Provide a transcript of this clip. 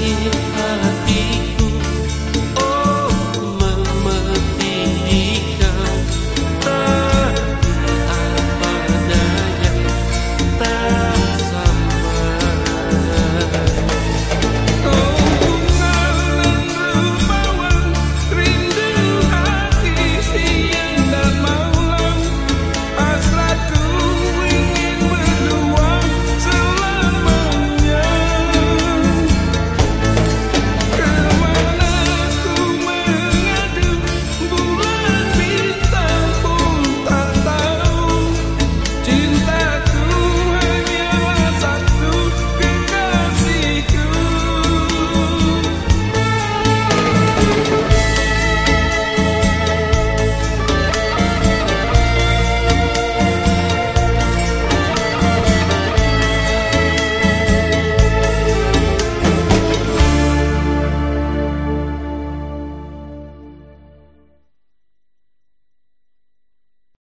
You.